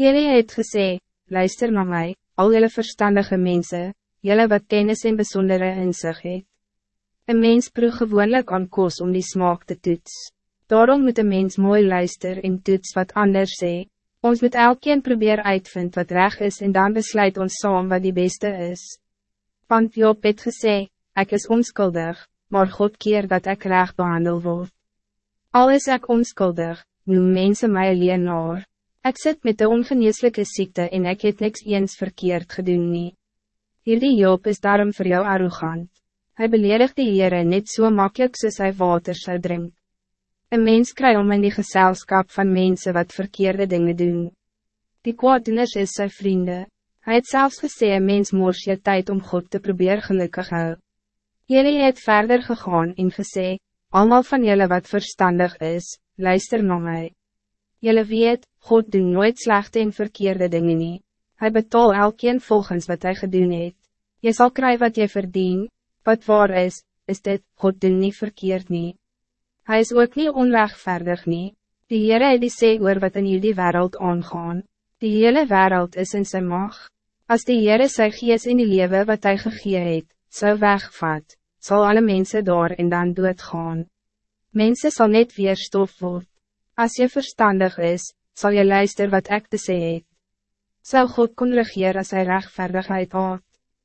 Jullie het gesê, luister naar mij, al jullie verstandige mensen, jullie wat kennis en bijzondere inzicht het. Een mens proef gewoonlijk aan koos om die smaak te toets. Daarom moet een mens mooi luister en toets wat anders sê. Ons moet elkeen probeer uitvind wat reg is en dan besluit ons saam wat die beste is. Want Job het gesê, ek is onskuldig, maar God keer dat ik reg behandel word. Al is ek onskuldig, noem mense my alleen Ek sit met de ongeneeslijke ziekte en ek het niks eens verkeerd gedoen nie. Hierdie Job is daarom voor jou arrogant. Hij beledigt die Heere net zo so makkelijk soos hy water zou drinken. Een mens krijgt om in die gezelschap van mensen wat verkeerde dingen doen. Die kwaaddoeners is zijn vrienden. Hij het zelfs gesê een mens moors je tijd om God te proberen gelukkig hou. Jullie het verder gegaan en gesê, allemaal van jullie wat verstandig is, luister naar mij. Jullie weet, God doet nooit slechte en verkeerde dingen niet. Hij betaalt elkeen volgens wat hij gedoen het. Je zal krijgen wat je verdient, wat waar is, is dit, God doet niet verkeerd niet. Hij is ook niet onrechtvaardig niet. Die Heere het die sê oor wat in jullie wereld aangaan. Die hele wereld is in zijn mag. Als die Heere sy gees in die lewe wat hij gegee het, sou wegvat, zal alle mensen door en dan doodgaan. Mensen zal net weer stof word. Als je verstandig is, zal je luisteren wat ik te sê het. Zou God kon regeer als hij rechtvaardigheid had?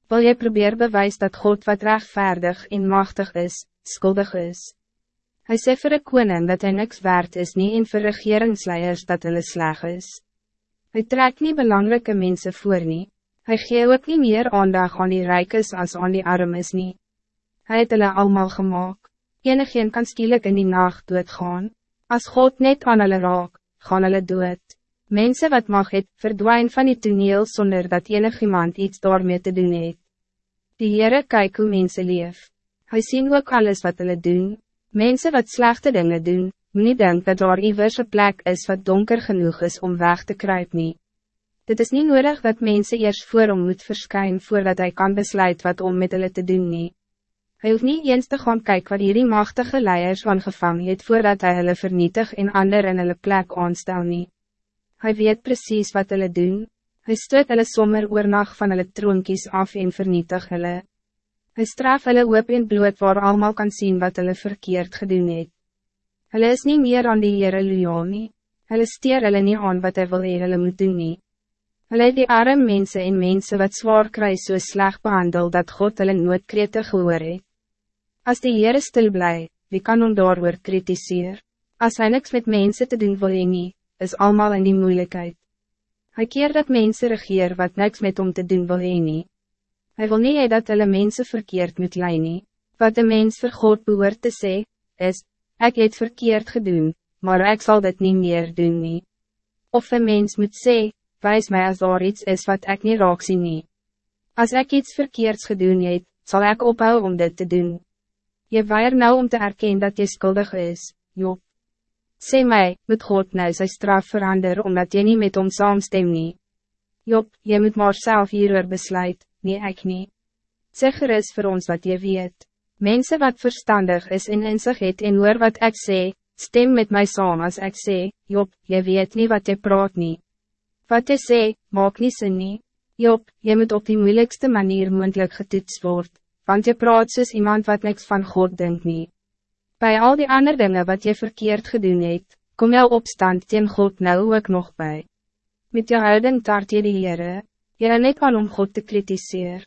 Wil je probeer bewijs dat God wat rechtvaardig en machtig is, schuldig is? Hij sê vir een koning dat hij niks waard is nie en vir regeringsleiers dat hulle sleg is. Hy trek nie belangrijke mensen voor nie. Hy gee ook nie meer aandag aan die rijkes als aan die armes nie. Hy het hulle allemaal gemaakt. Enigeen kan skielik in die nacht doodgaan. Als God net aan hulle raak, gaan hulle dood. Mensen wat mag het, verdwijn van die toneel zonder dat enig iemand iets daarmee te doen het. Die Heere kyk hoe mense leef. Hy sien ook alles wat hulle doen. Mensen wat slechte dingen doen, moet niet denken dat daar iwers een plek is wat donker genoeg is om weg te kruipen. Nie. Dit is niet nodig dat mensen eerst voor hom moet verschijnen voordat hij kan besluiten wat om met hulle te doen. Nie. Hij hoeft niet eens te gaan kijken wat hierdie machtige leiers van gevangen het voordat hij hulle vernietig en ander in hulle plek aanstel nie. Hy weet precies wat hulle doen, hy stoot hulle sommer oornag van hulle troonkies af en vernietig hulle. Hij straf hulle oop en bloed waar allemaal kan zien wat hulle verkeerd gedoen het. Hulle is niet meer aan die Heere loyaal nie. Hulle steer hulle nie aan wat hy wil hee hulle moet doen nie. Hulle het die arme mensen en mensen wat zwaar kry so sleg behandel dat God hulle nooit krete gehoor het. As die Heere stil bly, wie kan hom daar oor kritiseer? As hy niks met mensen te doen wil hee nie, is allemaal in die moeilijkheid. Hij keer dat mensen regeer wat niks met hom te doen wil hee nie. Hij wil niet dat alle mensen verkeerd moet leiden. Wat de mens voor God behoort te zeggen, is, ik het verkeerd gedaan, maar ik zal dit niet meer doen. Nie. Of een mens moet zeggen, wijs mij als er iets is wat ik niet raak zie. Nie. Als ik iets verkeerds gedaan heb, zal ik ophouden om dit te doen. Je weier nou om te erkennen dat je schuldig is, Job. Sê mij, moet God nou zijn straf veranderen omdat je niet met ons saamstem nie. Job, je moet maar zelf hierover besluiten nie ek nie. Sê gerus vir ons wat je weet. Mensen wat verstandig is en in zich het en hoor wat ik sê, stem met mij saam als ik sê, Job, je weet niet wat je praat nie. Wat je sê, maak nie sin nie. Job, je moet op die moeilijkste manier moendlik getoets word, want je praat soos iemand wat niks van God denkt nie. Bij al die andere dingen wat je verkeerd gedoen het, kom jou opstand teen God nou ook nog bij. Met jou houding taart je die Heere, Jy net aan om God te kritiseer.